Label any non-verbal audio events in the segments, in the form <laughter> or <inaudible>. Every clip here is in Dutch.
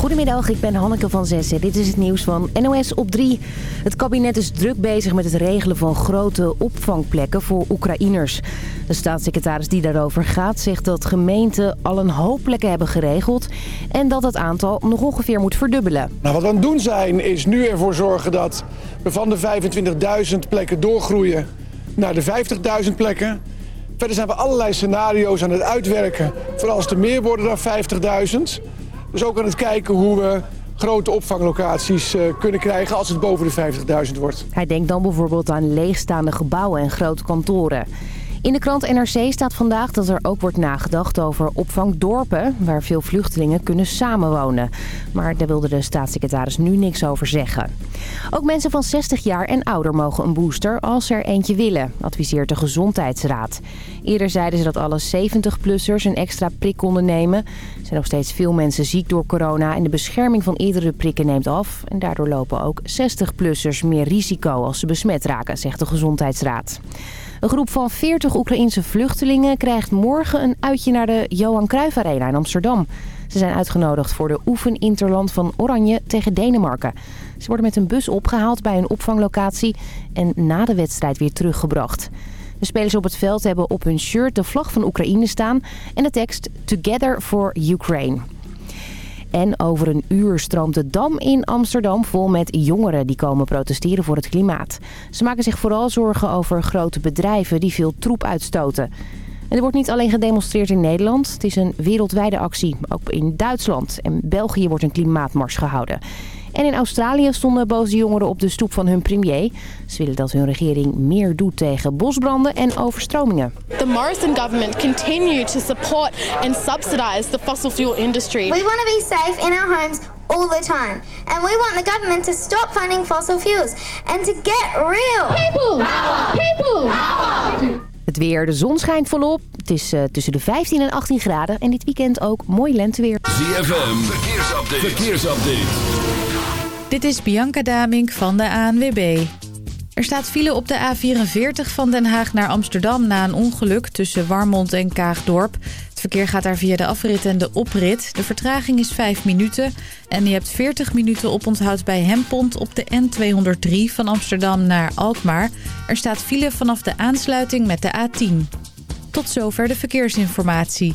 Goedemiddag, ik ben Hanneke van Zessen. Dit is het nieuws van NOS op 3. Het kabinet is druk bezig met het regelen van grote opvangplekken voor Oekraïners. De staatssecretaris die daarover gaat zegt dat gemeenten al een hoop plekken hebben geregeld... en dat het aantal nog ongeveer moet verdubbelen. Nou, wat we aan het doen zijn is nu ervoor zorgen dat we van de 25.000 plekken doorgroeien naar de 50.000 plekken... Verder zijn we allerlei scenario's aan het uitwerken voor als er meer worden dan 50.000. Dus ook aan het kijken hoe we grote opvanglocaties uh, kunnen krijgen als het boven de 50.000 wordt. Hij denkt dan bijvoorbeeld aan leegstaande gebouwen en grote kantoren. In de krant NRC staat vandaag dat er ook wordt nagedacht over opvangdorpen... waar veel vluchtelingen kunnen samenwonen. Maar daar wilde de staatssecretaris nu niks over zeggen. Ook mensen van 60 jaar en ouder mogen een booster als ze er eentje willen... adviseert de Gezondheidsraad. Eerder zeiden ze dat alle 70-plussers een extra prik konden nemen. Er zijn nog steeds veel mensen ziek door corona... en de bescherming van eerdere prikken neemt af. En daardoor lopen ook 60-plussers meer risico als ze besmet raken, zegt de Gezondheidsraad. Een groep van 40 Oekraïense vluchtelingen krijgt morgen een uitje naar de Johan Cruijff Arena in Amsterdam. Ze zijn uitgenodigd voor de oefeninterland van Oranje tegen Denemarken. Ze worden met een bus opgehaald bij een opvanglocatie en na de wedstrijd weer teruggebracht. De spelers op het veld hebben op hun shirt de vlag van Oekraïne staan en de tekst Together for Ukraine. En over een uur stroomt de Dam in Amsterdam vol met jongeren die komen protesteren voor het klimaat. Ze maken zich vooral zorgen over grote bedrijven die veel troep uitstoten. En er wordt niet alleen gedemonstreerd in Nederland. Het is een wereldwijde actie. Ook in Duitsland en België wordt een klimaatmars gehouden. En in Australië stonden boze jongeren op de stoep van hun premier. Ze willen dat hun regering meer doet tegen bosbranden en overstromingen. The Morrison government continue to support and subsidize the fossil fuel industry. We want to be safe in our homes all the time. And we want the government to stop funding fossil fuels and to get real. People! People! Het weer, de zon schijnt volop. Het is uh, tussen de 15 en 18 graden. En dit weekend ook mooi lenteweer. ZFM, verkeersupdate. verkeersupdate. Dit is Bianca Damink van de ANWB. Er staat file op de A44 van Den Haag naar Amsterdam na een ongeluk tussen Warmond en Kaagdorp. Het verkeer gaat daar via de afrit en de oprit. De vertraging is 5 minuten en je hebt 40 minuten oponthoud bij Hempont op de N203 van Amsterdam naar Alkmaar. Er staat file vanaf de aansluiting met de A10. Tot zover de verkeersinformatie.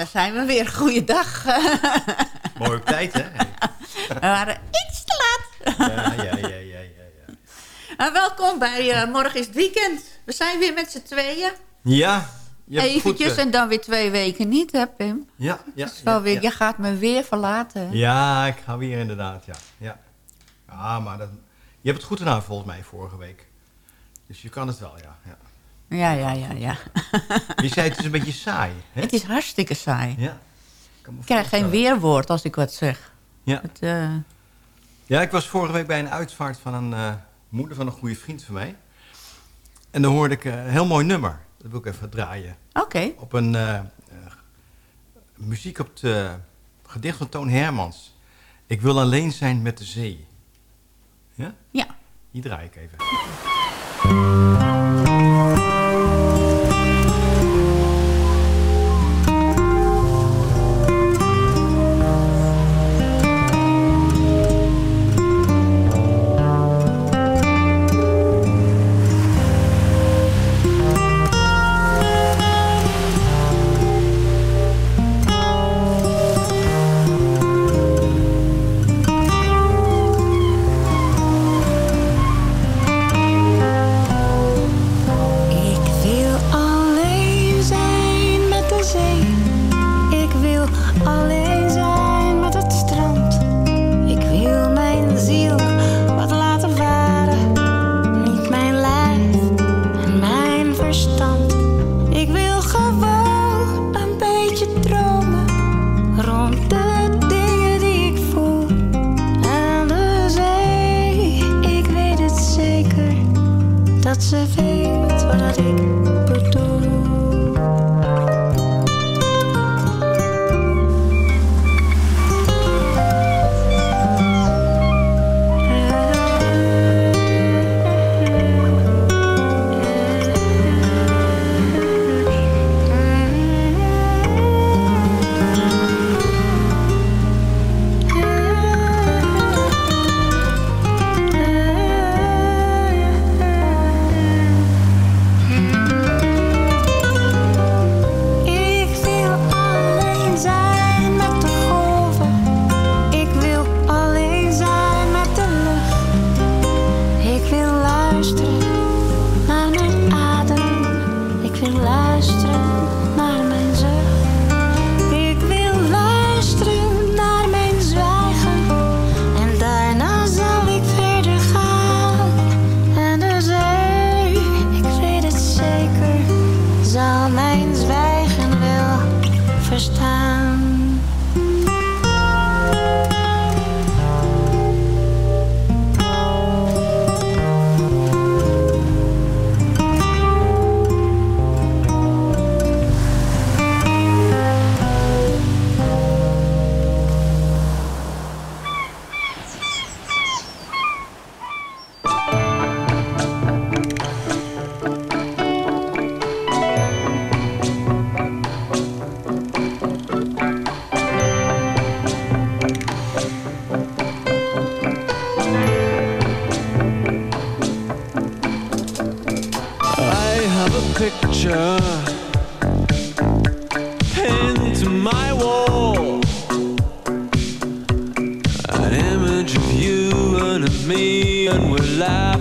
Daar zijn we weer. Goeiedag. Mooi op tijd, hè? we waren iets te laat. ja, ja, ja, ja. ja, ja. welkom bij uh, Morgen is het Weekend. We zijn weer met z'n tweeën. Ja. Je Eventjes goed, en dan weer twee weken niet, hè Pim? Ja, ja. Wel weer, Je gaat me weer verlaten. Ja, ik ga weer inderdaad, ja. Ja, ja maar dat, je hebt het goed gedaan volgens mij vorige week. Dus je kan het wel, ja. ja. Ja, ja, ja, ja. Je zei het is een beetje saai. Hè? Het is hartstikke saai. Ja. Ik krijg geen weerwoord als ik wat zeg. Ja. Het, uh... Ja, ik was vorige week bij een uitvaart van een uh, moeder van een goede vriend van mij. En dan hoorde ik een heel mooi nummer. Dat wil ik even draaien. Oké. Op een muziek op het gedicht van Toon Hermans. Ik wil alleen zijn met de zee. Ja? Ja. Hier draai ik even. dat ze weet wat ik bedoel.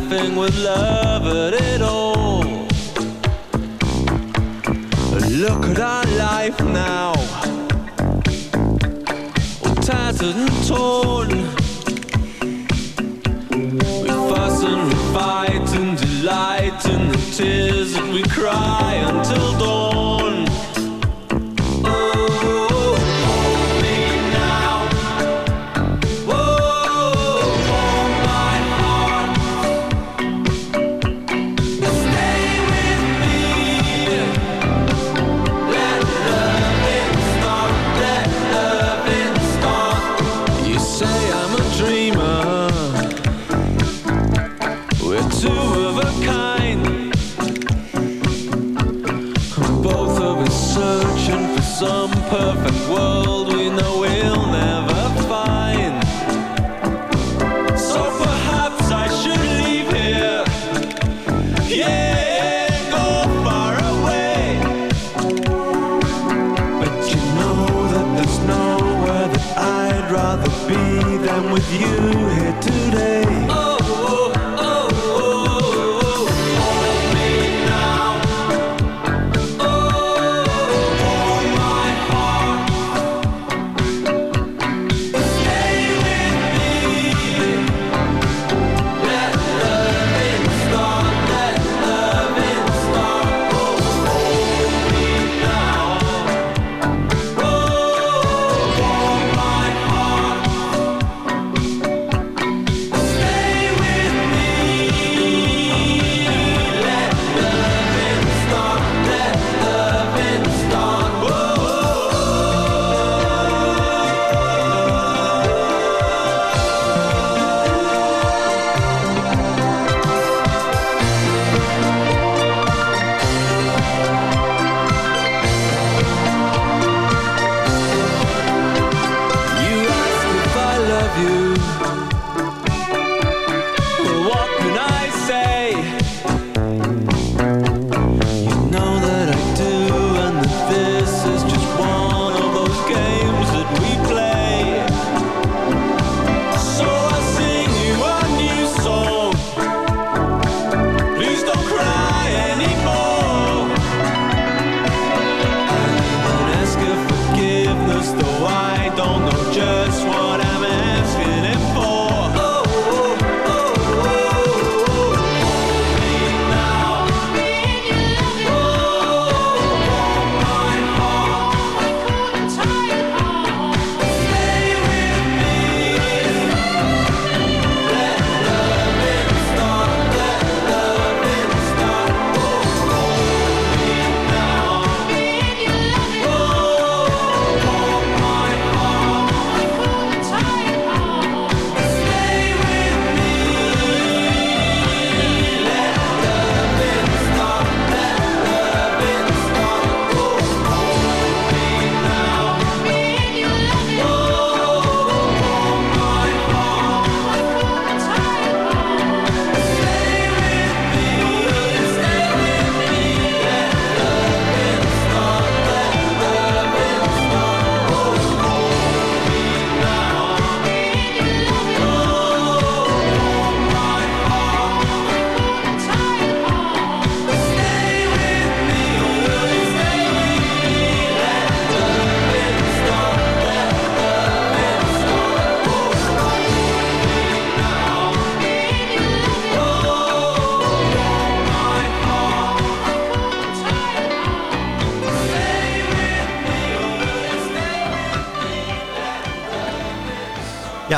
with love at it all. Look at our life now, tattered and torn. We fuss and we fight and delight in the tears that we cry until dawn.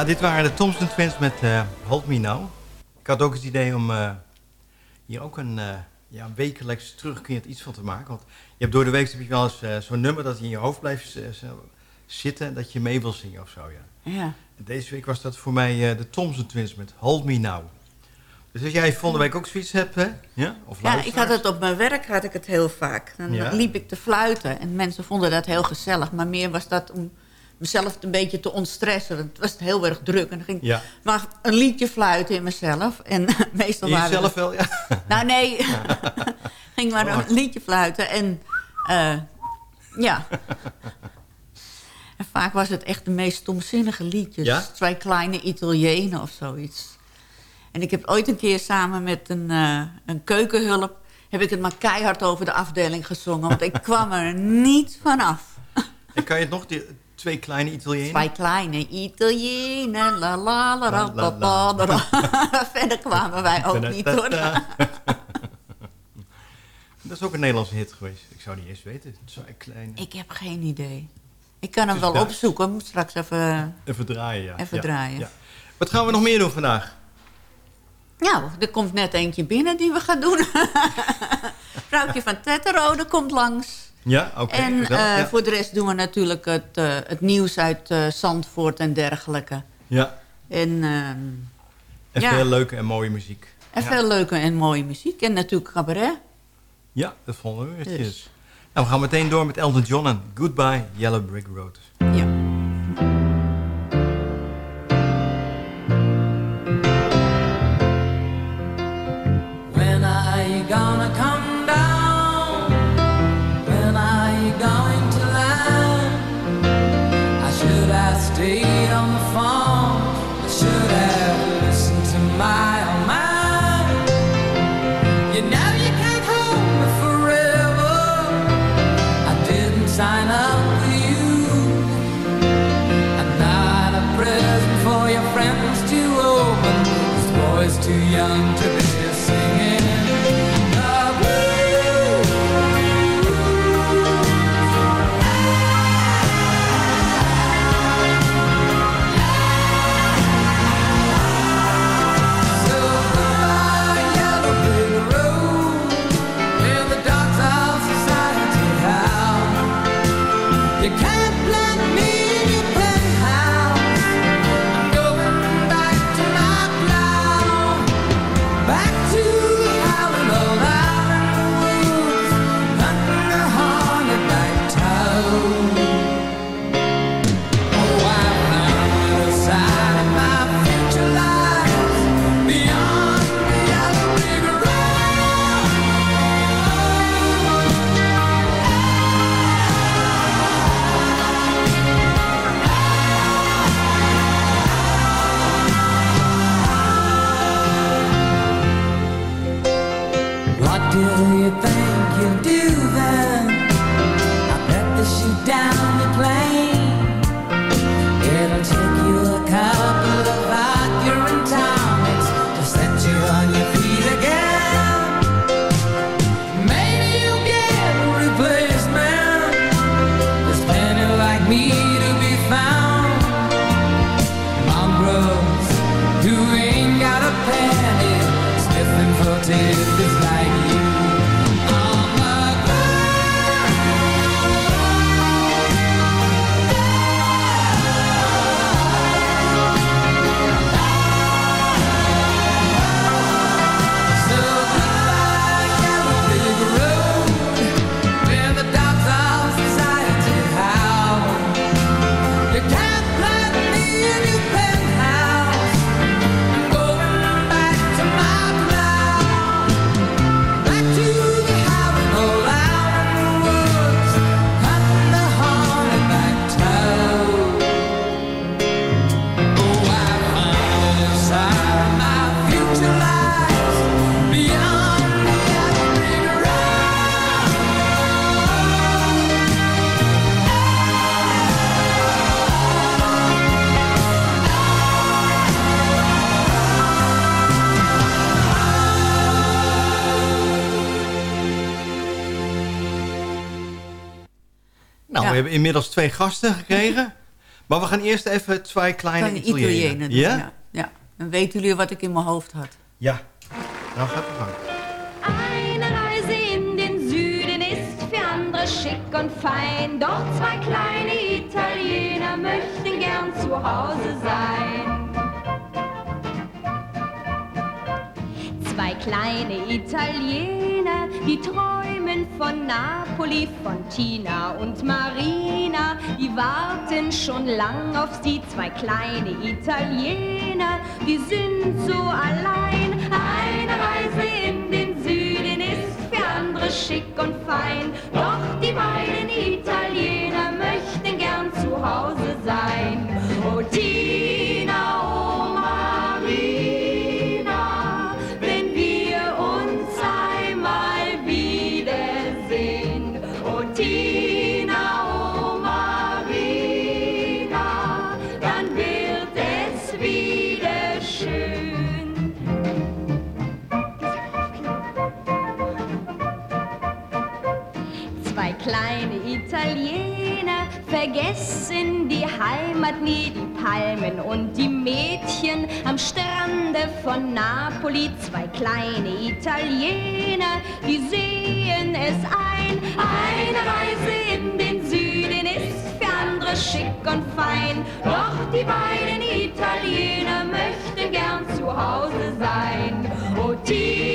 Ja, dit waren de Thompson Twins met eh, Hold Me Now. Ik had ook het idee om eh, hier ook een, uh, ja, een wekelijks terugkerend iets van te maken. Want je hebt door de week heb je wel eens zo'n nummer dat in je hoofd blijft zitten... dat je mee wil zingen of zo, ja. Ja. En deze week was dat voor mij de Thompson Twins met Hold Me Now. Dus als jij volgende week ook zoiets hebt, hè? Ja, of ja ik had het op mijn werk had ik het heel vaak. Dan ja. liep ik te fluiten en mensen vonden dat heel gezellig. Maar meer was dat om mezelf een beetje te ontstressen. Het was heel erg druk. En dan ging ja. maar een liedje fluiten in mezelf. En <laughs> meestal in waren jezelf wel, ja? <laughs> Nou, nee. <laughs> ging maar een liedje fluiten. En uh, ja. en vaak was het echt de meest stomzinnige liedjes. Ja? Twee kleine Italiënen of zoiets. En ik heb ooit een keer samen met een, uh, een keukenhulp... heb ik het maar keihard over de afdeling gezongen. Want ik kwam er niet vanaf. En kan je het nog... Twee kleine Italiënen? Twee kleine Italiënen. La la la la la la la. <laughs> Verder kwamen wij ook niet hoor. <laughs> Dat is ook een Nederlandse hit geweest. Ik zou niet eens weten. Twee kleine... Ik heb geen idee. Ik kan hem wel daar... opzoeken. Ik moet straks even... Even draaien, ja. Even ja, draaien. Ja. Wat gaan we nog meer doen vandaag? Nou, er komt net eentje binnen die we gaan doen. <laughs> Vrouwtje van Tetterode komt langs. Ja, oké. En eh, voor de rest doen we natuurlijk het, eh, het nieuws uit eh, Zandvoort en dergelijke. Ja. En, ehm, veel leuke en mooie muziek. En veel leuke en mooie muziek. En natuurlijk cabaret. Ja, dat vonden we. Dus. En we gaan meteen door met Elton John en Goodbye Yellow Brick Road. Ja. inmiddels twee gasten gekregen. maar we gaan eerst even twee kleine, kleine Italianen. Italianen doen, ja? ja? Ja. Weten jullie wat ik in mijn hoofd had. Ja. Nou, gaat het gang. schick und fein, doch zwei kleine Italiener möchten gern zu Hause sein. kleine Italiener, die träumen von Napoli, von Tina und Marina. Die warten schon lang auf sie, zwei kleine Italiener, die sind so allein. Eine Reise in den Süden ist für andere schick und fein, doch die beiden Italiener möchten gern zu Hause sein. Damen und die Mädchen am Strande von Napoli. Zwei kleine Italiener, die sehen es ein. Eine Reise in den Süden ist für andere schick und fein. Doch die beiden Italiener möchten gern zu Hause sein. Oh, die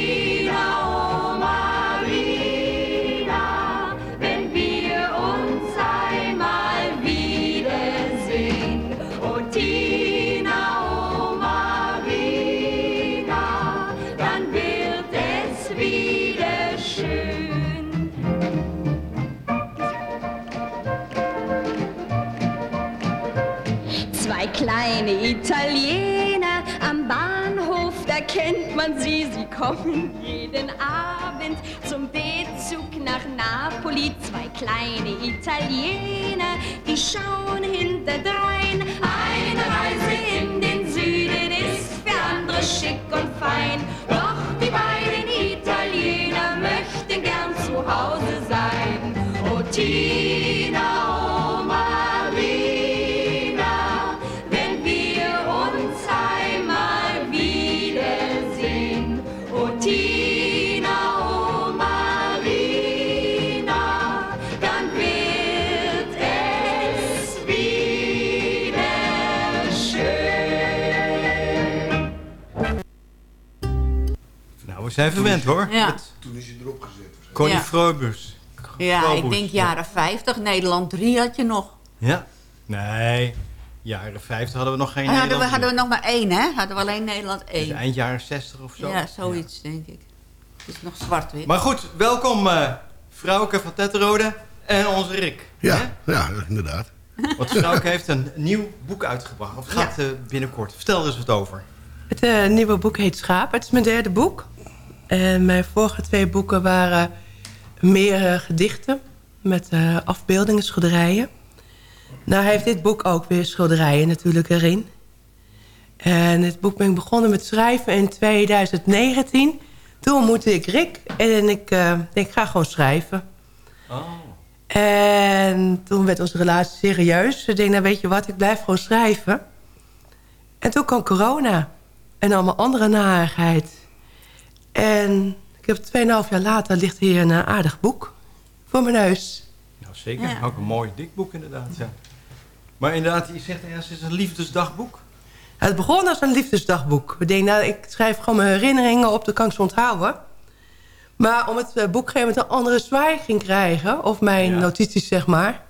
Zwei kleine Italiener am Bahnhof, da kennt man sie. Sie kommen jeden Abend zum B-Zug nach Napoli. Zwei kleine Italiener, die schauen hinterdrein. Eine Reise in den Süden ist für andere schick und fein. Doch die beiden Italiener möchten gern zu Hause zijn verwend hoor. Ja. Met Toen is hij erop gezet. Connie Ja. Ja, ik denk jaren 50. Nederland 3 had je nog. Ja. Nee, jaren 50 hadden we nog geen hadden, we, Nederland. hadden we nog maar één, hè? Hadden we alleen Nederland Dus 1. eind jaren 60 of zo. Ja, zoiets, denk ik. Het is nog zwart-wit. Maar goed, welkom eh Vrouwke van Tetterode en onze Rick. Ja, ja, inderdaad. Want Vrouwke heeft een nieuw boek uitgebracht. Of gaat eh, binnenkort. Vertel er eens wat over. Het eh, nieuwe boek heet Schaap. Het is mijn derde boek. En mijn vorige twee boeken waren meer eh, gedichten met eh, afbeeldingen, schilderijen. Nou heeft dit boek ook weer schilderijen natuurlijk erin. En dit boek ben ik begonnen met schrijven in 2019. Toen ontmoette ik Rick en ik denk, ik ga gewoon schrijven. En toen werd onze relatie serieus. Ik denk, nou weet je wat, ik blijf gewoon schrijven. En toen kwam corona. En allemaal andere narigheid. En ik heb 2,5 jaar later ligt hier een eh, aardig boek voor mijn neus. Nou, zeker. Ook een mooi dik boek inderdaad. Ja. Maar inderdaad, je zegt ergens, het is een liefdesdagboek. Het begon als een liefdesdagboek. Ik denk, nou, ik schrijf gewoon mijn herinneringen op, de kan ik ze onthouden. Maar om het eh, boek een moment een andere zwaai ging krijgen... of mijn notities, zeg maar...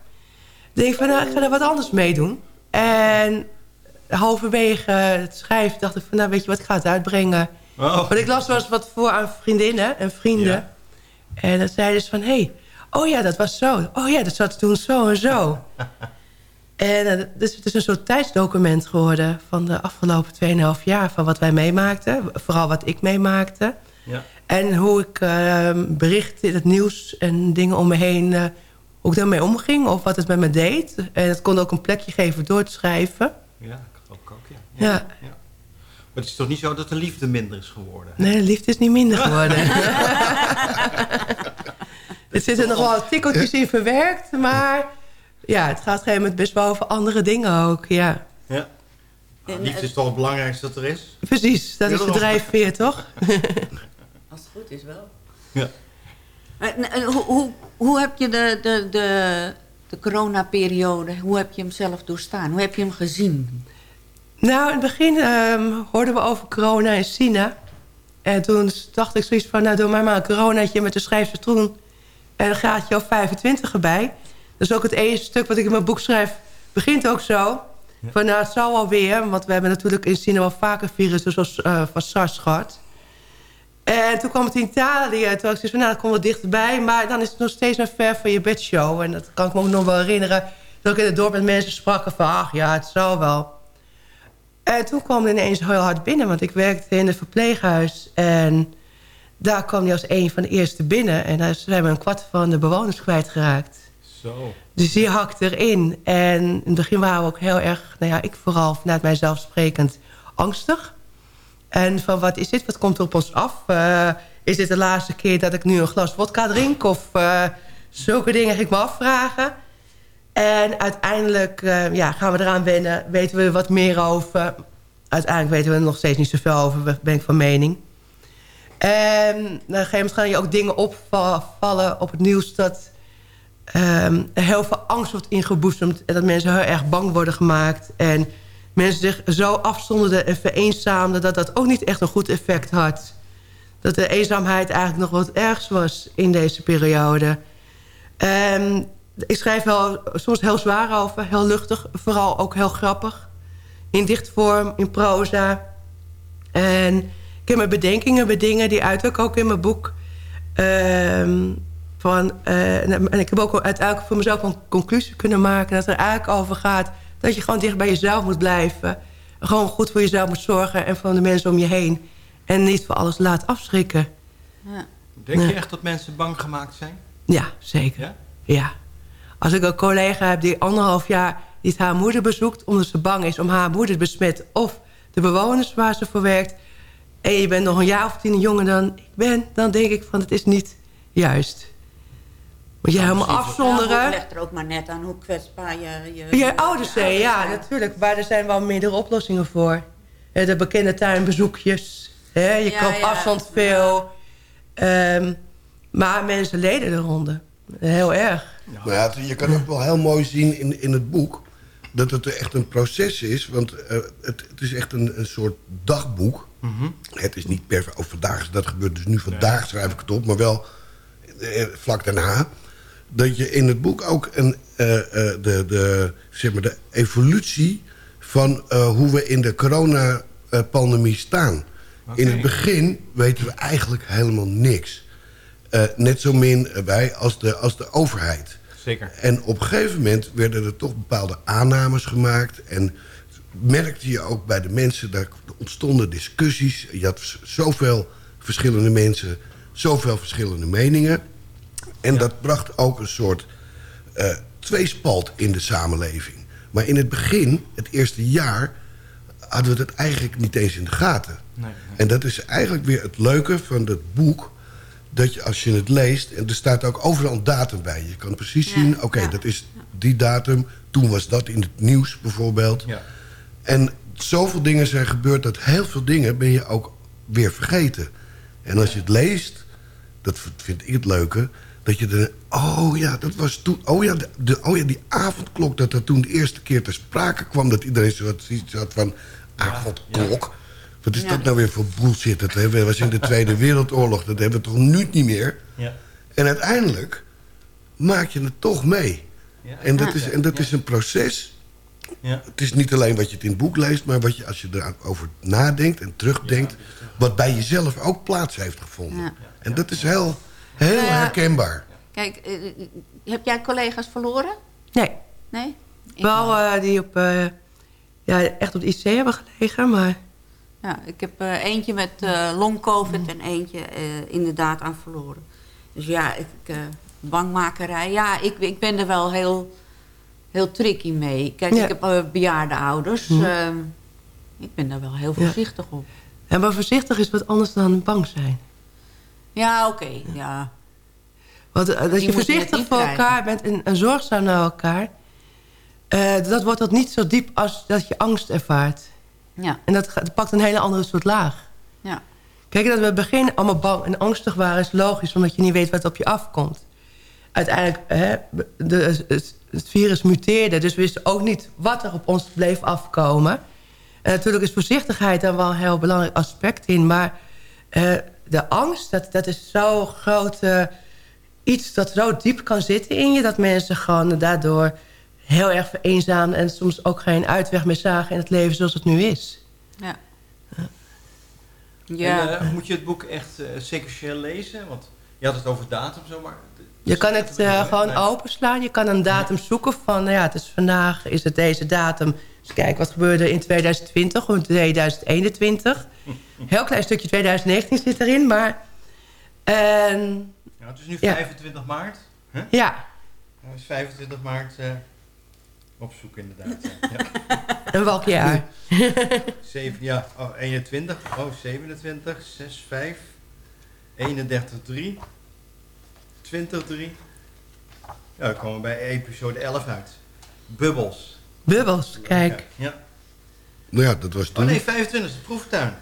denk ik van, nou, ik ga er wat anders mee doen. En halverwege het schrijven dacht ik van... nou, weet je wat, ik ga het uitbrengen. Oh. Want ik las wel eens wat voor aan vriendinnen en vrienden. En dan zeiden ze van, hé, hey, oh ja, dat was zo. Oh ja, dat zat toen zo en zo. <laughs> En eh, dus het is een soort tijdsdocument geworden van de afgelopen 2,5 jaar... van wat wij meemaakten, vooral wat ik meemaakte. Ja. En hoe ik eh, berichten het nieuws en dingen om me heen... eh, hoe ik daarmee omging of wat het met me deed. En het kon ook een plekje geven door te schrijven. Ja, dat ik ook, ja. Ja. Maar het is toch niet zo dat de liefde minder is geworden? Nee, de liefde is niet minder geworden. <laughs> er zitten nog wel tikkeltjes in verwerkt, maar... Ja, het gaat op een gegeven moment best wel over andere dingen ook, ja. Ja. Nou, liefde is toch het belangrijkste dat er is? Precies, dat is de drijfveer, toch? <laughs> Als het goed is wel. Ja. Hoe, hoe heb je de, de, de, de coronaperiode, hoe heb je hem zelf doorstaan? Hoe heb je hem gezien? Nou, in het begin ehm, hoorden we over corona in China. En toen dacht ik zoiets van, nou doe maar maar een coronaatje met de schrijfstroen. En dan gaat je op 25 erbij. Dat is ook het eerste stuk wat ik in mijn boek schrijf. Begint ook zo. Van nou, het zal wel weer. Want we hebben natuurlijk in China wel vaker virussen zoals eh, van SARS gehad. En toen kwam het in Italië. En toen had ik zoiets van, nou, dat komt wel dichterbij. Maar dan is het nog steeds een ver van je bedshow. En dat kan ik me ook nog wel herinneren. Dat ik in het dorp met mensen sprak van, ach ja, het zal wel. En toen kwam hij ineens heel hard binnen. Want ik werkte in een verpleeghuis. En daar kwam hij als een van de eerste binnen. En daar zijn we een kwart van de bewoners kwijtgeraakt. Zo. Dus die hakt erin. En in het begin waren we ook heel erg, nou ja, ik vooral vanuit mijzelf sprekend, angstig. En van wat is dit? Wat komt er op ons af? Eh, is dit de laatste keer dat ik nu een glas vodka drink? Of eh, zulke dingen ging ik me afvragen. En uiteindelijk eh, ja, gaan we eraan wennen. Weten we wat meer over. Uiteindelijk weten we er nog steeds niet zoveel over, ben ik van mening. En op een gegeven moment gaan je ook dingen opvallen op het nieuws... dat ehm, heel veel angst wordt ingeboezemd... en dat mensen heel erg bang worden gemaakt... en mensen zich zo afzonderden en vereenzaamden... dat dat ook niet echt een goed effect had. dat de eenzaamheid eigenlijk nog wat ergs was in deze periode. Ehm, ik schrijf wel soms heel zwaar over, heel luchtig. Vooral ook heel grappig. In dichtvorm, in proza. En ik heb mijn bedenkingen bij dingen, die uit ik ook in mijn boek. Ehm, van, eh, en ik heb ook uiteindelijk voor mezelf een conclusie kunnen maken... dat er eigenlijk over gaat dat je gewoon dicht bij jezelf moet blijven. Gewoon goed voor jezelf moet zorgen en van de mensen om je heen. En niet voor alles laat afschrikken. Ja. Denk je Ja. echt dat mensen bang gemaakt zijn? Ja, zeker. Ja? Als ik een collega heb die anderhalf jaar niet haar moeder bezoekt... omdat ze bang is om haar moeder te besmetten... of de bewoners waar ze voor werkt... en je bent nog een jaar of tien jonger dan ik ben... dan denk ik van het is niet juist. Moet je helemaal afzonderen. het er ook maar net aan hoe kwetsbaar je... Je, Je ouders zijn, ja, zijn. natuurlijk. Maar er zijn wel meerdere oplossingen voor. Eh, De bekende tuinbezoekjes. Hè? Je Ja, kan ja. afstand veel. Ehm, maar mensen leden eronder. Heel erg. Nou ja, je kan ook wel heel mooi zien in, in het boek... dat het echt een proces is. Want eh, het, het is echt een, een soort dagboek. Het is niet per... Oh, vandaag is dat gebeurd, dus nu vandaag schrijf ik het op. Maar wel eh, vlak daarna. Dat je in het boek ook een, eh, eh, de, de, zeg maar de evolutie... van eh, hoe we in de coronapandemie staan. In het begin weten we eigenlijk helemaal niks. Eh, net zo min wij als de, als de overheid. Zeker. En op een gegeven moment werden er toch bepaalde aannames gemaakt. En merkte je ook bij de mensen, daar ontstonden discussies. Je had zoveel verschillende mensen, zoveel verschillende meningen. En dat bracht ook een soort eh, tweespalt in de samenleving. Maar in het begin, het eerste jaar, hadden we dat eigenlijk niet eens in de gaten. Nee, En dat is eigenlijk weer het leuke van dat boek. Dat je als je het leest, en er staat ook overal een datum bij. Je kan precies zien, oké, dat is die datum. Toen was dat in het nieuws bijvoorbeeld. Ja. En zoveel dingen zijn gebeurd dat heel veel dingen ben je ook weer vergeten. En als je het leest, dat vind ik het leuke... dat je er, oh ja, dat was toen... oh ja, de, de- oh ja die avondklok, dat dat toen de eerste keer ter sprake kwam... dat iedereen zoiets had van, avondklok... Wat is Ja. dat nou weer voor bullshit? Dat hebben we- was in de Tweede Wereldoorlog. Dat hebben we toch nu niet meer? Ja. En uiteindelijk maak je het toch mee. Ja. En dat, Ja. is, en dat is een proces. Ja. Het is niet alleen wat je het in het boek leest... maar wat je, als je erover nadenkt en terugdenkt... wat bij jezelf ook plaats heeft gevonden. Ja. En dat is heel, heel Nou ja. herkenbaar. Kijk, eh, eh, heb jij collega's verloren? Nee. Nee? Ik Wel eh, die op, eh, ja, echt op de IC hebben gelegen, maar... Ja, ik heb eh, eentje met eh long-covid en eentje eh, inderdaad aan verloren. Dus ja, ik, bangmakerij. Ja, ik, ik ben er wel heel, heel tricky mee. Kijk, Ja. ik heb bejaarde ouders. Mhm. ehm, ik ben daar wel heel Ja. voorzichtig op. En maar voorzichtig is wat anders dan bang zijn. Ja, oké. ja. Want dat Die je voorzichtig voor krijgen. elkaar bent en, en zorgzaam naar elkaar... dat wordt dat niet zo diep als dat je angst ervaart. Ja. En dat, dat pakt een hele andere soort laag. Ja. Kijk, dat we in het begin allemaal bang en angstig waren... is logisch, omdat je niet weet wat op je afkomt. Uiteindelijk, hè, de, het, het virus muteerde... dus we wisten ook niet wat er op ons bleef afkomen. En natuurlijk is voorzichtigheid daar wel een heel belangrijk aspect in... maar eh, de angst, dat, dat is zo groot... iets dat zo diep kan zitten in je... dat mensen gewoon daardoor heel erg vereenzamen... en soms ook geen uitweg meer zagen in het leven zoals het nu is. Ja. En, eh, moet je het boek echt eh, sequentieel lezen? Want je had het over datum zomaar. Je kan het eh, gewoon openslaan. Je kan een datum zoeken van... Nou ja, het is vandaag, is het deze datum. Dus kijk, wat gebeurde in 2020 of in 2021? <laughs> Heel klein stukje 2019 zit erin, maar... En, Ja, het is nu Ja. 25 maart. Hè? ja, Nou, is 25 maart op zoek inderdaad. ja. En welk jaar? 7, ja, oh, 21, oh 27, 6, 5, 31, 3, 20, 3. Ja, dan komen we bij episode 11 uit. Bubbels. Bubbels, kijk. Ja. Nou ja, dat was Oh toen. nee, 25, de proeftuin.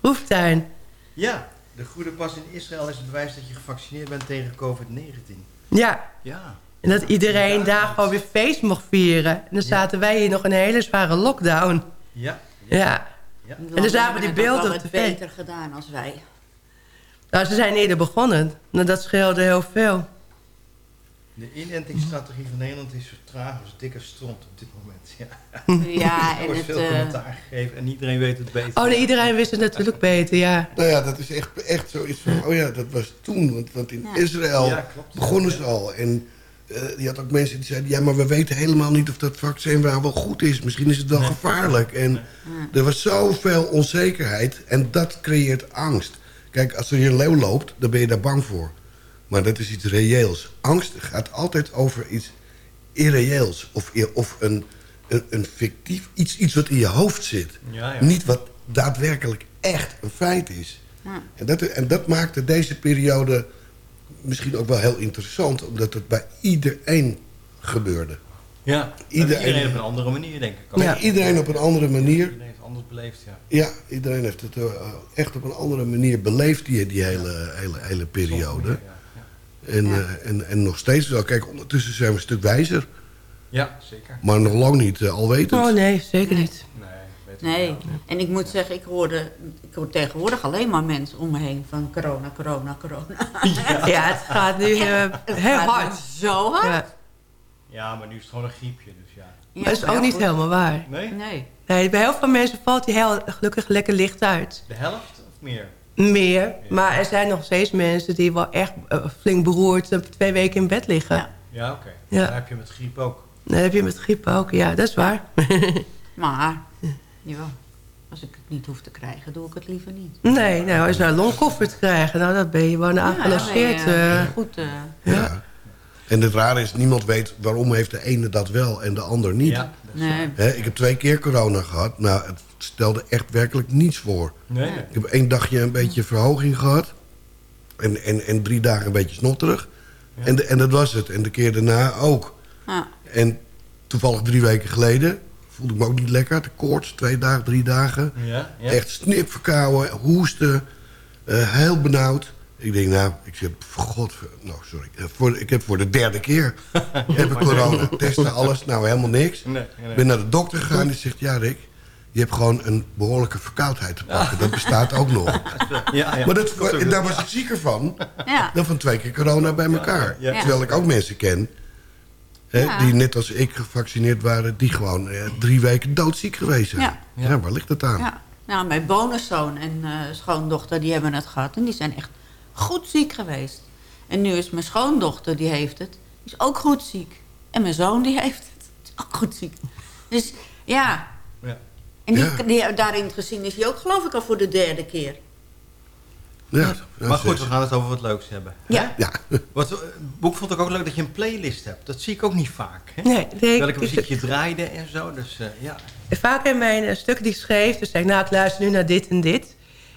Proeftuin. Ja, de goede pas in Israël is het bewijs dat je gevaccineerd bent tegen COVID-19. Ja. Ja. En dat iedereen daar gewoon weer feest mocht vieren. En dan zaten wij hier nog in een hele zware lockdown. Ja. Ja. Ja. En dan zagen we die het beelden wat tv. beter gedaan als wij. Nou, ze zijn eerder begonnen. Nou, dat scheelde heel veel. De inentingsstrategie van Nederland is zo traag als dikke stront op dit moment. Ja, <laughs> Ja, er en wordt het, veel eh, commentaar gegeven en iedereen weet het beter. Oh, nee, iedereen wist het natuurlijk <laughs> beter, ja. Nou ja, dat is echt, echt zoiets van... Oh ja, dat was toen. Want, want in Israël Ja, klopt. begonnen ze al. En eh, je had ook mensen die zeiden... Ja, maar we weten helemaal niet of dat vaccin wel wel goed is. Misschien is het wel gevaarlijk. En er was zoveel onzekerheid. En dat creëert angst. Kijk, als er hier een leeuw loopt, dan ben je daar bang voor. Maar dat is iets reëels. Angst gaat altijd over iets irreëels. Of, of een, een, een fictief iets, iets wat in je hoofd zit. Ja, ja. Niet wat daadwerkelijk echt een feit is. Ja. En dat, en dat maakte deze periode misschien ook wel heel interessant... omdat het bij iedereen gebeurde. Ja, Iedereen- iedereen, op een andere manier, denk ik. ook. Bij iedereen op een andere manier. Iedereen heeft het anders beleefd, ja. Ja, iedereen heeft het eh, echt op een andere manier beleefd, die, die hele, hele, hele periode. En, eh, en, en nog steeds wel. Kijk, ondertussen zijn we een stuk wijzer. Ja, zeker. Maar nog lang niet uh, alwetend. Oh nee, zeker niet. Nee, en ik moet zeggen, ik hoorde, ik hoor tegenwoordig alleen maar mensen om me heen van corona, corona, corona. <laughs> <laughs> Ja, het gaat nu eh, Het heel gaat hard. zo hard. Ja. Ja, maar nu is het gewoon een griepje, dus ja. Ja, dat is ook niet goed. helemaal waar. Nee? Nee. Nee, bij heel veel mensen valt die heel gelukkig lekker licht uit. De helft of meer? Meer, maar er zijn nog steeds mensen die wel echt eh, flink beroerd eh, twee weken in bed liggen. Ja, oké. Ja. Dan heb je met griep ook. Dat heb je met griep ook, ja, dat is waar. <laughs> Maar, ja, als ik het niet hoef te krijgen, doe ik het liever niet. nee, nou, als je nou longcovid krijgen, nou, dat ben je wel Ja, ben je, eh. eh, goed, eh, Ja. En het rare is, niemand weet waarom heeft de ene dat wel en de ander niet. Ja, nee. Hè, ik heb twee keer corona gehad. Nou, het stelde echt werkelijk niets voor. Nee. Ik heb één dagje een beetje verhoging gehad. En, en, en drie dagen een beetje snotterig. En, de, en dat was het. En de keer daarna ook. Ja. En toevallig drie weken geleden voelde ik me ook niet lekker. De koorts, twee dagen, drie dagen. Ja, ja. Echt snip verkouden, hoesten. eh, heel benauwd. Ik denk, nou, ik zeg, god, nou, sorry. Voor, ik heb voor de derde keer <laughs> heb ik corona. Testen, alles, nou helemaal niks. Nee, nee. ben naar de dokter gegaan die zegt, ja Rick, je hebt gewoon een behoorlijke verkoudheid te pakken. Dat bestaat ook nog. <laughs> Ja, ja. Maar dat, daar was ik zieker van Ja. dan van twee keer corona bij elkaar. ja. Terwijl ik ook mensen ken... Hè, Ja. die net als ik gevaccineerd waren... die gewoon eh, drie weken doodziek geweest zijn. Ja. Ja. waar ligt het aan? Ja. Nou, mijn bonuszoon en eh, schoondochter, die hebben het gehad. En die zijn echt goed ziek geweest. En nu is mijn schoondochter, die heeft het. Die is ook goed ziek. En mijn zoon, die heeft het. Die is ook goed ziek. Dus ja. Ja. En die, daarin gezien is hij ook, geloof ik, al voor de derde keer. Ja, ja, Maar goed, we gaan het over wat leuks hebben. Ja. Ja. <laughs> Wat, eh, Boek vond ik ook leuk dat je een playlist hebt. Dat zie ik ook niet vaak. Hè? Nee, nee, Welke muziek je draaide en zo. Dus eh, ja. Vaak in mijn eh, stukken die ik schreef, dus zei ik, nou, ik luister nu naar dit en dit.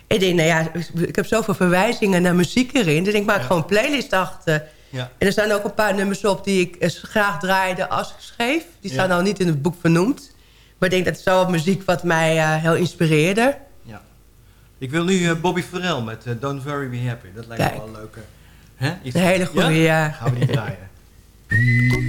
En ik denk, nou ja, ik heb zoveel verwijzingen naar muziek erin. Dus ik maak gewoon een playlist achter. Ja. En er staan ook een paar nummers op die ik graag draaide als ik schreef. Die staan Ja. nou niet in het boek vernoemd. Maar ik denk dat het is wel wat muziek wat mij eh, heel inspireerde. Ik wil nu eh, Bobby Farrell met eh, Don't Worry Be Happy. Dat lijkt me wel een leuke. Hè? Iets- Een hele goeie, ja. Gaan we die draaien. <laughs>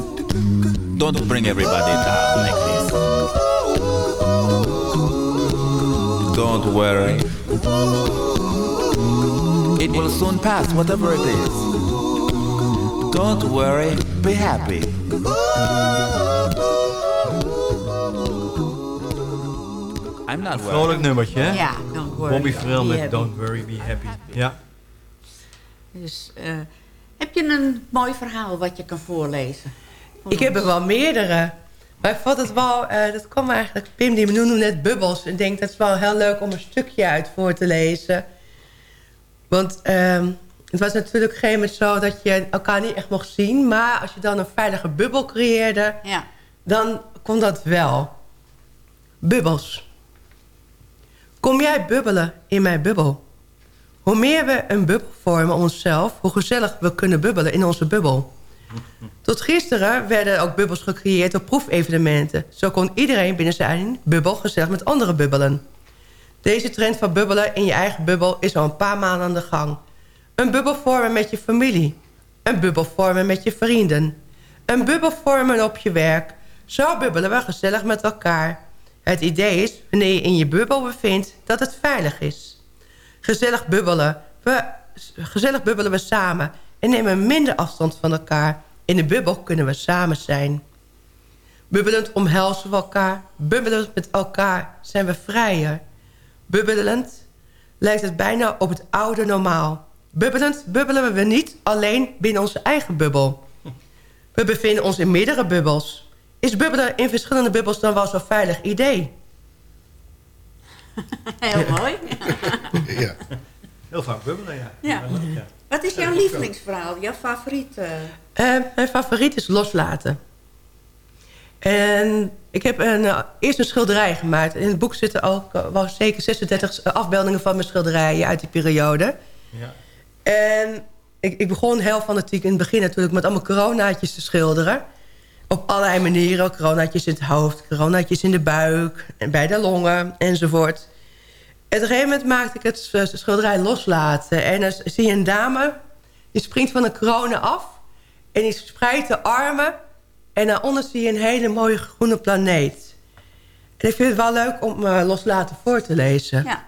Don't bring everybody down like this. Don't worry. It will soon pass, whatever it is. Don't worry, be happy. I'm not Een vrolijk nummertje, hè? Ja, Don't Worry, Bobby Vril Be met Happy. Don't Worry, Be Happy. Ja. Dus eh, heb je een mooi verhaal wat je kan voorlezen? Ik heb er wel meerdere. Maar ik vond het wel, eh, dat kwam eigenlijk, Pim die noemde net bubbels. En ik denk dat is wel heel leuk om een stukje uit voor te lezen. Want ehm, het was natuurlijk op een gegeven moment zo dat je elkaar niet echt mocht zien. Maar als je dan een veilige bubbel creëerde, Ja. dan kon dat wel. Bubbels. Kom jij bubbelen in mijn bubbel? Hoe meer we een bubbel vormen onszelf... hoe gezellig we kunnen bubbelen in onze bubbel. Tot gisteren werden ook bubbels gecreëerd op proefevenementen. Zo kon iedereen binnen zijn bubbel gezellig met anderen bubbelen. Deze trend van bubbelen in je eigen bubbel is al een paar maanden aan de gang. Een bubbel vormen met je familie. Een bubbel vormen met je vrienden. Een bubbel vormen op je werk. Zo bubbelen we gezellig met elkaar. Het idee is, wanneer je in je bubbel bevindt, dat het veilig is. Gezellig bubbelen. We, gezellig bubbelen we samen en nemen minder afstand van elkaar. In de bubbel kunnen we samen zijn. Bubbelend omhelzen we elkaar. Bubbelend met elkaar zijn we vrijer. Bubbelend lijkt het bijna op het oude normaal. Bubbelend bubbelen we niet alleen binnen onze eigen bubbel. We bevinden ons in meerdere bubbels. Is bubbelen in verschillende bubbels dan wel zo'n veilig idee? <laughs> Heel mooi. Ja. <laughs> Heel vaak bubbelen, ja. Ja. ja. Wat is jouw lievelingsverhaal, jouw favoriet? eh? Mijn favoriet is loslaten. En ik heb een, eh, eerst een schilderij gemaakt. In het boek zitten ook eh, wel zeker 36 afbeeldingen van mijn schilderijen uit die periode. Ja. En ik, ik begon heel fanatiek in het begin natuurlijk met allemaal coronaatjes te schilderen. Op allerlei manieren. Coronaatjes in het hoofd, coronaatjes in de buik, en bij de longen enzovoort. En op een gegeven moment maakte ik het eh, schilderij loslaten. En dan zie je een dame, die springt van een corona af. En die spreidt de armen. En daaronder zie je een hele mooie groene planeet. En ik vind het wel leuk om eh, loslaten voor te lezen. Ja.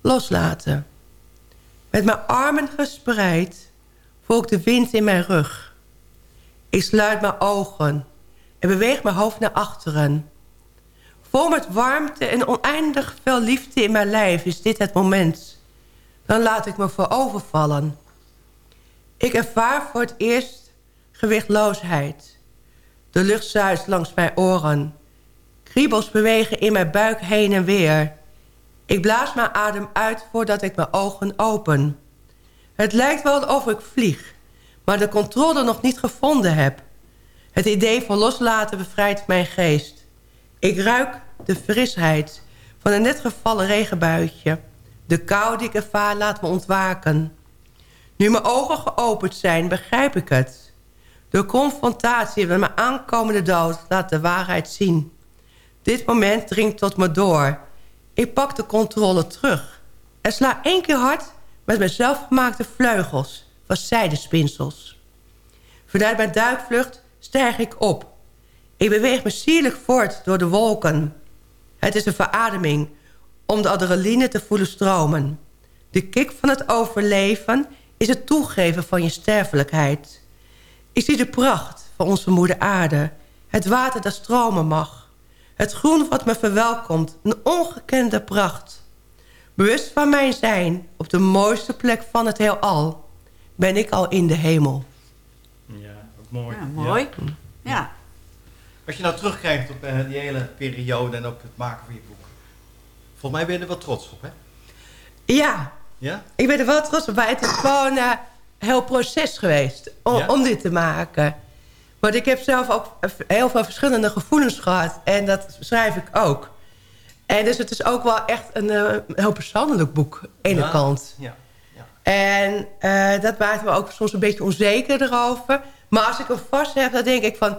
Loslaten. Met mijn armen gespreid voel ik de wind in mijn rug. Ik sluit mijn ogen en beweeg mijn hoofd naar achteren. Vol met warmte en oneindig veel liefde in mijn lijf is dit het moment. Dan laat ik me voorovervallen. Ik ervaar voor het eerst gewichtloosheid. De lucht zuist langs mijn oren. Kriebels bewegen in mijn buik heen en weer. Ik blaas mijn adem uit voordat ik mijn ogen open. Het lijkt wel of ik vlieg, maar de controle nog niet gevonden heb. Het idee van loslaten bevrijdt mijn geest. Ik ruik de frisheid van een net gevallen regenbuitje. De kou die ik ervaar laat me ontwaken. Nu mijn ogen geopend zijn, begrijp ik het. De confrontatie met mijn aankomende dood laat de waarheid zien. Dit moment dringt tot me door. Ik pak de controle terug. En sla één keer hard met mijn zelfgemaakte vleugels van zijdespinsels. Vanuit mijn duikvlucht stijg ik op. Ik beweeg me sierlijk voort door de wolken. Het is een verademing om de adrenaline te voelen stromen. De kick van het overleven is het toegeven van je sterfelijkheid. Ik zie de pracht van onze moeder aarde. Het water dat stromen mag. Het groen wat me verwelkomt. Een ongekende pracht. Bewust van mijn zijn op de mooiste plek van het heelal... ben ik al in de hemel. Ja, mooi. Ja, mooi. Ja. Als je nou terugkijkt op eh, die hele periode en op het maken van je boek. Volgens mij ben je er wel trots op, hè? Ja, Ja? ik ben er wel trots op. Maar het is gewoon eh, een heel proces geweest om, Ja? om dit te maken. Want ik heb zelf ook heel veel verschillende gevoelens gehad. En dat schrijf ik ook. En dus het is ook wel echt een eh, heel persoonlijk boek, aan de ene Ja, kant. Ja. En eh, dat maakt me ook soms een beetje onzeker erover. Maar als ik hem vast heb, dan denk ik van...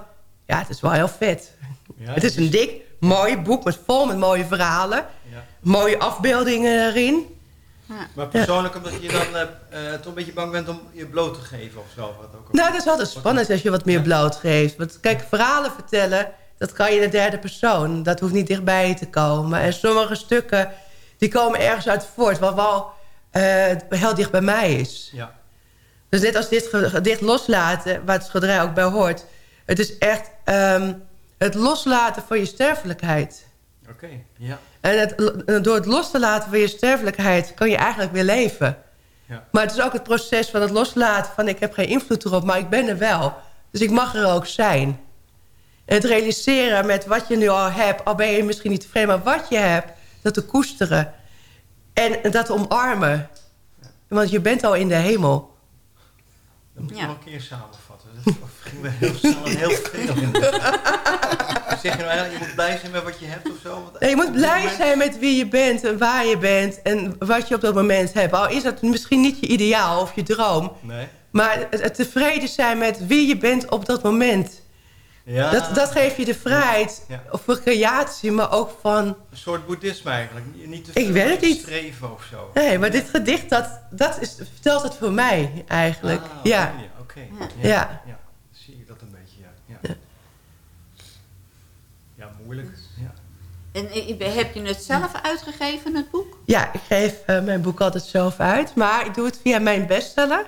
Ja, het is wel heel vet. Ja, het is een dik, mooi boek met vol met mooie verhalen. Ja. Mooie afbeeldingen erin. Maar persoonlijk omdat je dan eh, eh, toch een beetje bang bent om je bloot te geven of zo. Wat ook Nou, dat is altijd spannend als je wat meer bloot geeft. Want kijk, verhalen vertellen, dat kan je in de derde persoon. Dat hoeft niet dichtbij je te komen. En sommige stukken, die komen ergens uit voort... wat wel eh, heel dicht bij mij is. Ja. Dus net als dit gedicht loslaten, waar het schilderij ook bij hoort... het is echt ehm, het loslaten van je sterfelijkheid. Oké, ja. En het, door het los te laten van je sterfelijkheid... kan je eigenlijk weer leven. Ja. Maar het is ook het proces van het loslaten van... ik heb geen invloed erop, maar ik ben er wel. Dus ik mag er ook zijn. En het realiseren met wat je nu al hebt... al ben je misschien niet tevreden, maar wat je hebt... dat te koesteren. En dat te omarmen. Want je bent al in de hemel. Dat moet je Ja. nog een keer samenvatten. Dat <laughs> ging wel heel snel en heel veel. zeg je nou eigenlijk, je moet blij zijn met wat je hebt of zo? Want Nee, je moet blij moment- zijn met wie je bent en waar je bent... en wat je op dat moment hebt. Al is dat misschien niet je ideaal of je droom... Nee. maar tevreden zijn met wie je bent op dat moment... Ja, Dat, dat geeft je de vrijheid Ja. voor creatie, maar ook van... een soort boeddhisme eigenlijk. Niet te Ik veel weet het niet. streven of zo. Nee, maar dit gedicht, dat, dat is, vertelt het voor mij eigenlijk. Ah, ja. Oké. Ja. Ja. Ja. ja. Zie ik dat een beetje, ja. Ja, ja moeilijk. Ja. En heb je het zelf uitgegeven, het boek? Ja, ik geef eh, mijn boek altijd zelf uit. Maar ik doe het via mijn bestseller.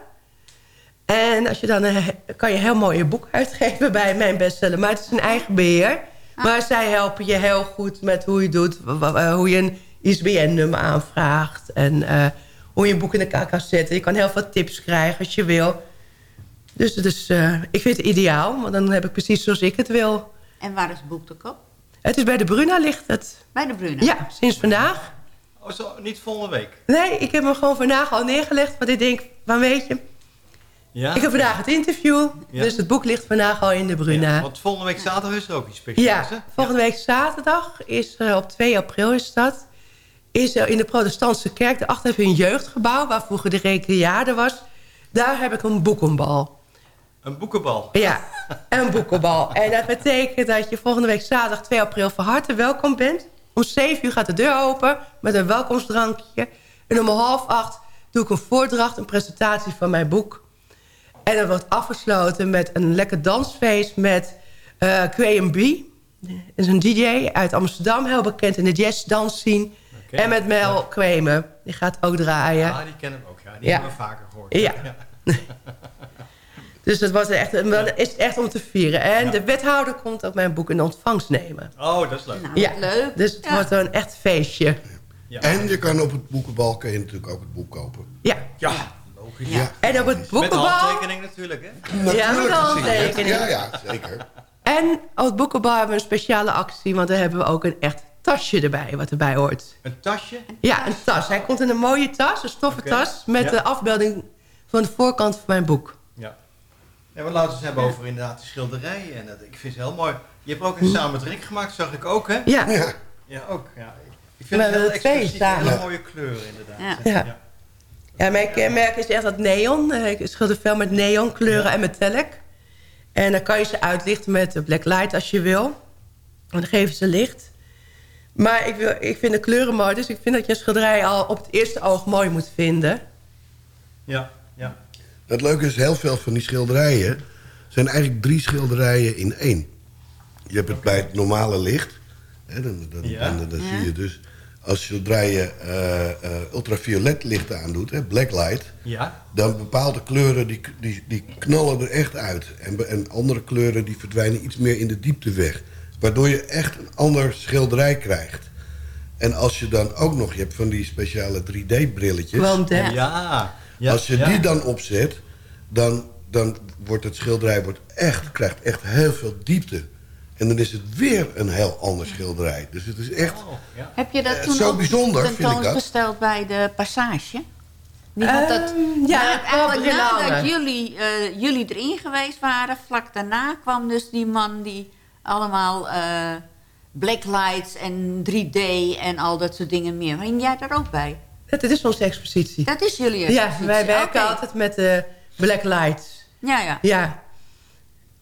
En als je dan, eh, kan je heel mooi je boek <laughs> uitgeven bij mijn bestseller. Maar het is een eigen beheer. Maar zij helpen je heel goed met hoe je doet. eh, Hoe je een ISBN-nummer aanvraagt. En eh, hoe je een boek in elkaar kan zetten. Je kan heel veel tips krijgen als je wil. Dus, dus eh, ik vind het ideaal. Want dan heb ik precies zoals ik het wil. En waar is het boek te koop? Het is bij de Bruna ligt het. Bij de Bruna? Ja, sinds vandaag. Oh, zo, niet volgende week? Nee, ik heb hem gewoon vandaag al neergelegd. Want ik denk, van weet je... Ja? Ik heb vandaag het interview. Ja. Dus het boek ligt vandaag al in de Bruna. Ja, want volgende week zaterdag is er ook iets speciaals, Ja, hè? volgende week zaterdag is er op 2 april is dat. Is er in de protestantse kerk, de je een jeugdgebouw... waar vroeger de Recreade was. Daar heb ik een boekenbal. Een boekenbal. Ja, een boekenbal. En dat betekent dat je volgende week zaterdag 2 april van harte welkom bent. Om 7 uur gaat de deur open met een welkomstdrankje. En om half acht doe ik een voordracht, een presentatie van mijn boek. En dat wordt afgesloten met een lekker dansfeest met eh QMB. Dat is een DJ uit Amsterdam, heel bekend in de jazz-dansscene. Oké. En met Mel Kwemen. Die gaat ook draaien. Ja, die kennen we ook. Ja, die Ja. hebben we vaker gehoord. Ja. <laughs> Dus dat was echt, dat is echt om te vieren. En Ja. de wethouder komt ook mijn boek in ontvangst nemen. Oh, dat is leuk. Nou, Ja, leuk. dus het Ja. wordt een echt feestje. Ja. En je kan op het boekenbal kun je natuurlijk ook het boek kopen. Ja, Ja, logisch. Ja. En op het Met boekenbal... handtekening natuurlijk, hè? Ja, met handtekening. Ja, ja, zeker. En op het boekenbal hebben we een speciale actie... want daar hebben we ook een echt tasje erbij, wat erbij hoort. Een tasje? Ja, een tas. Hij komt in een mooie tas, een stoffen tas... met Ja. de afbeelding van de voorkant van mijn boek. Ja. We laten het eens hebben over inderdaad de schilderijen. En dat, ik vind het heel mooi. Je hebt er ook een samen met Rick gemaakt, zag ik ook, hè? Ja. Ja. Ja, ook. Ja. Ik vind het heel expressief. Hele mooie kleuren, inderdaad. Ja. Ja, mijn kenmerk is echt dat neon. Eh, Ik schilder veel met neonkleuren en metallic. En dan kan je ze uitlichten met de black light als je wil. En dan geven ze licht. Maar ik, wil, ik vind de kleuren mooi. Dus ik vind dat je een schilderij al op het eerste oog mooi moet vinden. Ja. Het leuke is, heel veel van die schilderijen... zijn eigenlijk drie schilderijen in één. Je hebt het bij het normale licht. Hè, dan dan, Ja. dan, dan Ja. zie je dus... als zodra je eh, eh, ultraviolet licht aandoet, hè, black light... Ja. dan bepaalde kleuren die, die, die knallen er echt uit. En, en andere kleuren die verdwijnen iets meer in de diepte weg. Waardoor je echt een ander schilderij krijgt. En als je dan ook nog... je hebt van die speciale 3D-brilletjes... Want, hè, Ja. Ja. als je ja. die dan opzet, dan, dan wordt het schilderij wordt echt, krijgt echt heel veel diepte. En dan is het weer een heel ander schilderij. Dus het is echt... Heb je dat Eh, toen zo ook bijzonder, vind ik dat. tentoongesteld bij de Passage? Die had dat, Ehm, ja, kwam eigenlijk nadat jullie, eh, jullie erin geweest waren, vlak daarna kwam dus die man die allemaal eh, blacklights en 3D en al dat soort dingen meer. Hing jij daar ook bij? Dat is onze expositie. Dat is jullie Ja, expositie. wij werken altijd met de black lights. Ja, ja. Ja.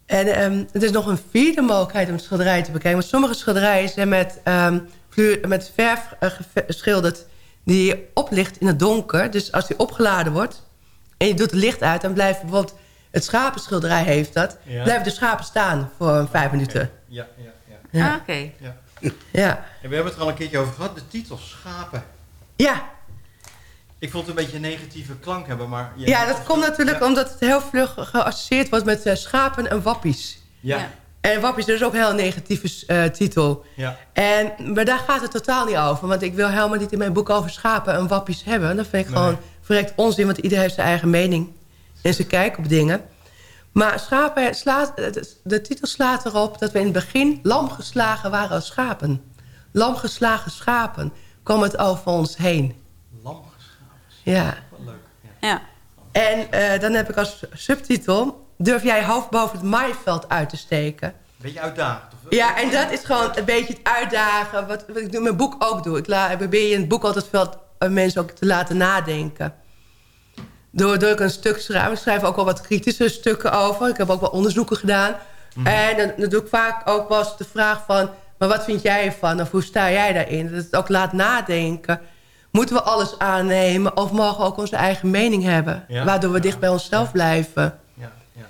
En ehm het is nog een vierde mogelijkheid om het schilderij te bekijken. Want sommige schilderijen zijn met, ehm, fluor- met verf eh, geschilderd... die oplicht in het donker. Dus als die opgeladen wordt en je doet het licht uit... dan blijft bijvoorbeeld het schapenschilderij heeft dat... Ja. blijven de schapen staan voor vijf minuten. Ja, ja, ja. Ja. Ah, Oké. Ja. Ja. En we hebben het er al een keertje over gehad. De titel Schapen. Ja. Ik vond het een beetje een negatieve klank hebben, maar... ja, dat komt natuurlijk omdat het heel vlug geassocieerd wordt... met eh, schapen en wappies. Ja. En wappies is dus ook een heel negatieve eh, titel. Ja. En, maar daar gaat het totaal niet over. Want ik wil helemaal niet in mijn boek over schapen en wappies hebben. Dat vind ik Nee. gewoon verrekt onzin. Want iedereen heeft zijn eigen mening. En zijn kijk op dingen. Maar schapen slaat, de titel slaat erop dat we in het begin lam geslagen waren als schapen. Lam geslagen schapen kwam het over ons heen. Ja. Wat leuk. Ja. En eh, dan heb ik als subtitel... Durf jij hoofd boven het maaiveld uit te steken? Beetje uitdagend. Of? Ja, en dat is gewoon een beetje het uitdagen. Wat, wat ik doe in mijn boek ook doe. Ik la, probeer je in het boek altijd veel eh, mensen ook te laten nadenken. Door, door ik een stuk schrijf. Ik schrijf ook wel wat kritische stukken over. Ik heb ook wel onderzoeken gedaan. En dan, dan doe ik vaak ook wel eens de vraag van... maar wat vind jij ervan? Of hoe sta jij daarin? Dat het ook laat nadenken. Moeten we alles aannemen? Of mogen we ook onze eigen mening hebben? Ja. Waardoor we dicht bij onszelf blijven. Ja, ja.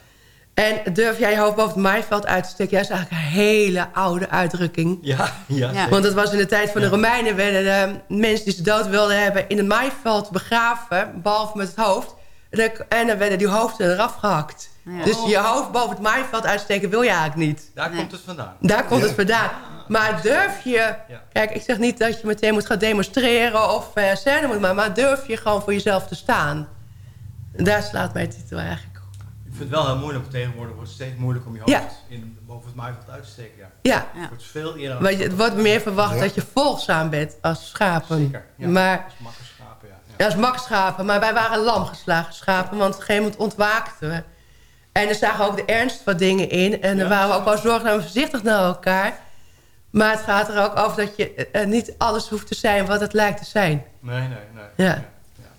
En durf jij je hoofd boven het maaiveld uit te steken? Ja, dat is eigenlijk een hele oude uitdrukking. Ja, ja. Want het was in de tijd van de Romeinen... werden de mensen die ze dood wilden hebben... in het maaiveld begraven, behalve met het hoofd. En dan- En dan werden die hoofden eraf gehakt. Ja. Dus je hoofd boven het maaiveld uitsteken wil je eigenlijk niet. Daar komt het vandaan. Daar komt Ja. het vandaan. Maar durf je... Kijk, ik zeg niet dat je meteen moet gaan demonstreren... of uh, scène moet maken... maar durf je gewoon voor jezelf te staan. Daar slaat mijn titel eigenlijk op. Ik vind het wel heel moeilijk. Tegenwoordig wordt het steeds moeilijk om je hoofd Ja. in, boven het maaiveld uit te steken. Ja. Ja. Het wordt veel eerder... Maar je- het wordt meer verwacht Ja. dat je volgzaam bent als schapen. Zeker, ja. Maar, Als makkerschapen, ja. ja, als makschapen. Maar wij waren lamgeslagen schapen, want op een gegeven moment ontwaakten we. En er zagen ook de ernst van dingen in. En dan waren we ook wel zorgzaam en voorzichtig naar elkaar. Maar het gaat er ook over dat je eh, niet alles hoeft te zijn wat het lijkt te zijn. Nee, nee, nee. Ja.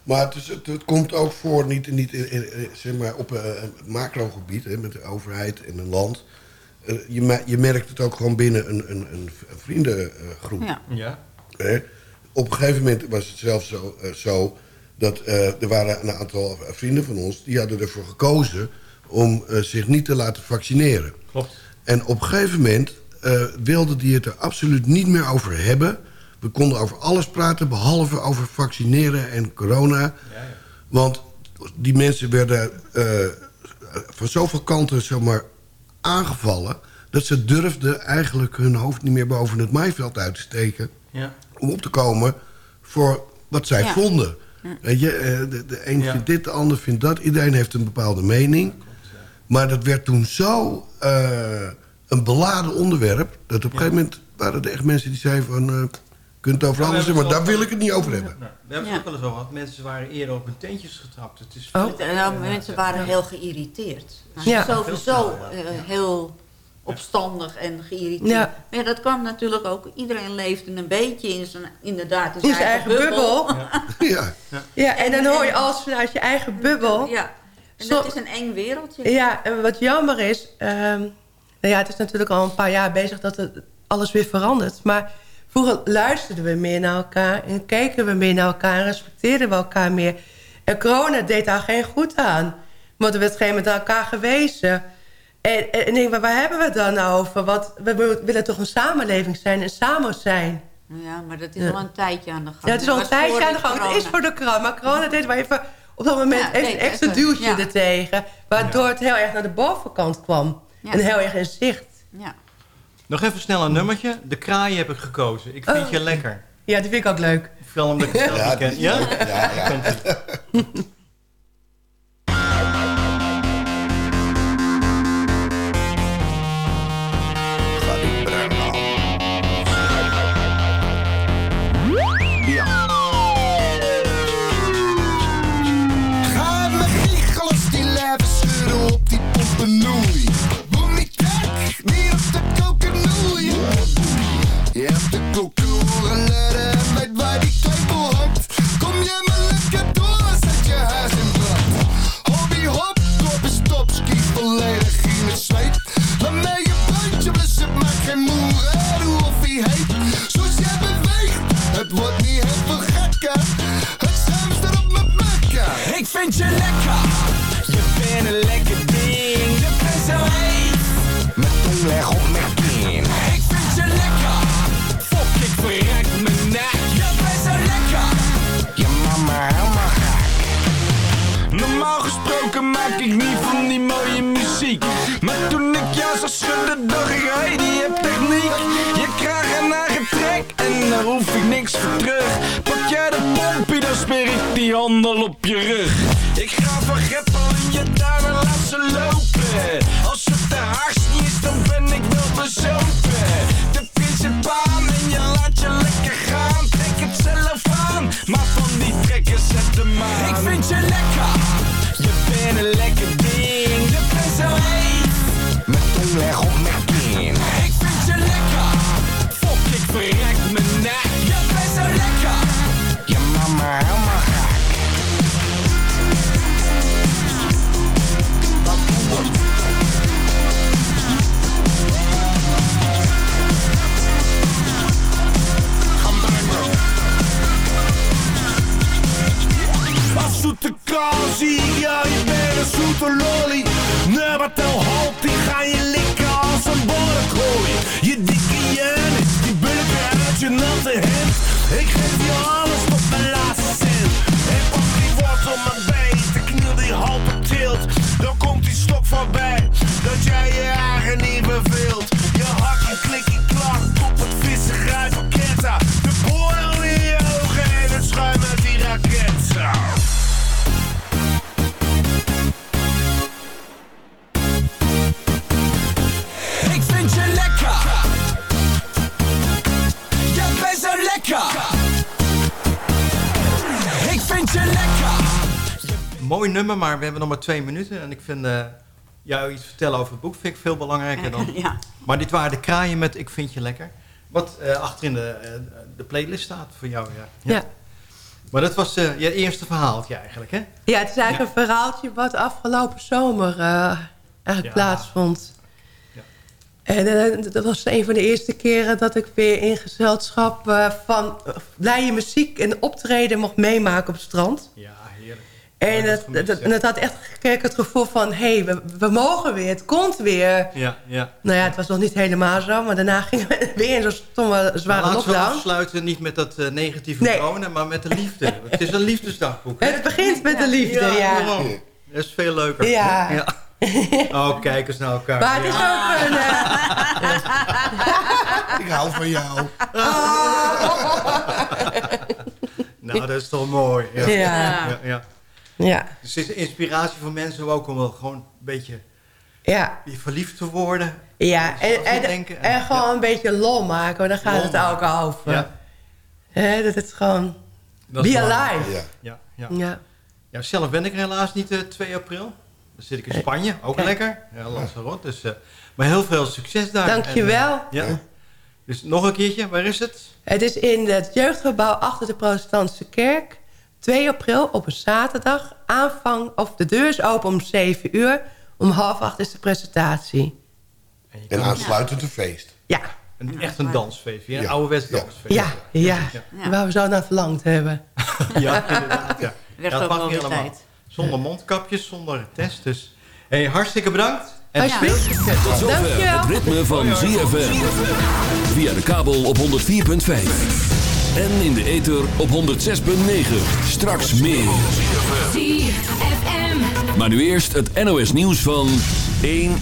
Maar het, is, het, het komt ook voor, niet, niet in, in- in- zeg maar op eh, een macrogebied, hè, met de overheid en een land. Eh, je, je merkt het ook gewoon binnen een, een, een vriendengroep. Ja. Ja. Hè? Op een gegeven moment was het zelfs zo, eh, zo dat eh, er waren een aantal vrienden van ons... die hadden ervoor gekozen om eh, zich niet te laten vaccineren. Klopt. En op een gegeven moment eh, wilden die het er absoluut niet meer over hebben. We konden over alles praten, behalve over vaccineren en corona. Want die mensen werden eh, van zoveel kanten zomaar aangevallen... dat ze durfden eigenlijk hun hoofd niet meer boven het maaiveld uit te steken... Ja. om op te komen voor wat zij Ja. vonden. Weet je, eh, de, de een vindt dit, de ander vindt dat. Iedereen heeft een bepaalde mening. Maar dat werd toen zo eh, een beladen onderwerp... dat op een gegeven moment waren er echt mensen die zeiden van... eh kunt het over Ja, alles maar daar wil ik het niet over hebben. We hebben het ook wel eens over gehad. Mensen waren eerder op hun teentjes getrapt. Het is Het- nou, mensen waren heel geïriteerd. Nou, Ja. Sowieso eh, heel opstandig en geïrriteerd. Ja. Maar ja, dat kwam natuurlijk ook. Iedereen leefde een beetje in zijn, inderdaad, in In zijn, zijn eigen bubbel. Ja. Ja, en dan hoor je alles vanuit je eigen bubbel. Ja, en dat is een eng wereldje. Ja, en wat jammer is... ehm, nou ja, het is natuurlijk al een paar jaar bezig dat het alles weer verandert. Maar vroeger luisterden we meer naar elkaar... en keken we meer naar elkaar en respecteerden we elkaar meer. En corona deed daar geen goed aan. Want er werd geen met elkaar gewezen. En, en ik denk, maar waar hebben we het dan over? Wat, we willen toch een samenleving zijn en samen zijn. Ja, maar dat is Ja. al een tijdje aan de gang. Ja, het is al een tijdje voor aan de gang. Het corona. is voor de corona. Maar corona deed maar even op dat moment Ja, even nee, een extra duwtje ja. ertegen. Waardoor het heel erg naar de bovenkant kwam. Ja. En heel erg in zicht. Ja. Nog even snel een nummertje. De kraaien heb ik gekozen. Ik vind Oh. je lekker. Ja, die vind ik ook leuk. Vooral omdat ik het zelf Ja, niet ken. Ja? Ja, ja. Ga met giechels die lijven scheuren op die pompennoei. Het wordt niet heel veel gekker. Het staat op mijn bekken. Ik vind je lekker, je bent een lekker ding. Je bent zo heet, Met tong leg op mijn kin. ik vind je lekker. Fok, ik verrek mijn nek. Je bent zo lekker. Je mama helemaal gek. Normaal gesproken maak ik niet van die mooie muziek. Maar toen ik jou zag schudden, dacht ik, daar hoef ik niks voor terug. Pak jij de pompie, dan smeer ik die handel op je rug. Ik ga van in je duim en laat ze lopen. Als het de hars niet is, dan ben ik wel bezopen. De principaan en je laat je lekker gaan. Trek het zelf aan, maar van die trekken zet de maan. Ik vind je lekker, je bent een lekker ding. Je bent zo heet, Met tong leg zoete kans zie ik jou, je bent een zoete lolly. Nummer tel halt, die ga je likken als een borrekooi. Je dikke jen, die bulken uit je natte hemd. Ik geef je alles tot mijn laatste cent. En pak die wortel mijn beet, de kniel die half tilt. Dan komt die stok voorbij, dat jij je eigen niet verveelt. Mooi nummer, maar we hebben nog maar twee minuten. En ik vind eh, jou iets vertellen over het boek vind ik veel belangrijker dan... <laughs> Ja. Maar dit waren de kraaien met Ik vind je lekker. Wat eh achterin de, eh, de playlist staat voor jou, ja. Ja. Maar dat was eh, je eerste verhaaltje eigenlijk, hè? Ja, het is eigenlijk een verhaaltje wat afgelopen zomer eh, eigenlijk Ja. plaatsvond. En eh, dat was een van de eerste keren dat ik weer in gezelschap eh, van uh, blije muziek en optreden mocht meemaken op het strand. Ja, heerlijk. En het, dat, had echt het gevoel van, hé, hey, we, we mogen weer, het komt weer. Ja, ja. Nou ja, het was nog niet helemaal zo, maar daarna gingen we <laughs> weer in zo'n stomme, zware Maar laten we lockdown. afsluiten niet met dat eh, negatieve Nee. corona, maar met de liefde. <laughs> het is een liefdesdagboek. hè? Het begint met de liefde, ja. daarom. Dat is veel leuker. Ja. <laughs> Oh, kijk eens naar elkaar. Maar het is Ja. ook een... eh, <laughs> Ik hou van jou. <laughs> Nou, dat is toch mooi. Ja. Ja. ja, ja. Ja. Dus het is inspiratie voor mensen ook om wel gewoon een beetje Ja. verliefd te worden. Ja, en, en, denken. en gewoon een beetje lol maken, want daar gaat Lol het ook over. Ja. Hè, dat het gewoon... Dat be alive. Ja. Ja, ja. Ja. Ja, zelf ben ik er helaas niet eh, 2 april. Dan zit ik in Spanje, ook Kijk. lekker. Ja, Lanzarote. Dus, eh, maar heel veel succes daar. Dankjewel. En, eh, ja. Dus nog een keertje, waar is het? Het is in het jeugdgebouw achter de protestantse kerk. 2 april op een zaterdag. Aanvang, of de deur is open om 7 uur. Om half acht is de presentatie. En aansluitend een feest. Ja. Een, echt een dansfeest, ja, een Ja. ouderwets Ja. dansfeest. Ja, ja. Waar we zo naar verlangd hebben. <laughs> Ja, inderdaad. Ja. Werd Ja, dat ook wel helemaal. tijd. Zonder mondkapjes, zonder test. Dus hey, hartstikke bedankt. En veel succes. Tot zover Dankjewel. het ritme van ZFM. Via de kabel op 104.5. En in de ether op 106.9. Straks meer. ZFM. Maar nu eerst het NOS nieuws van 1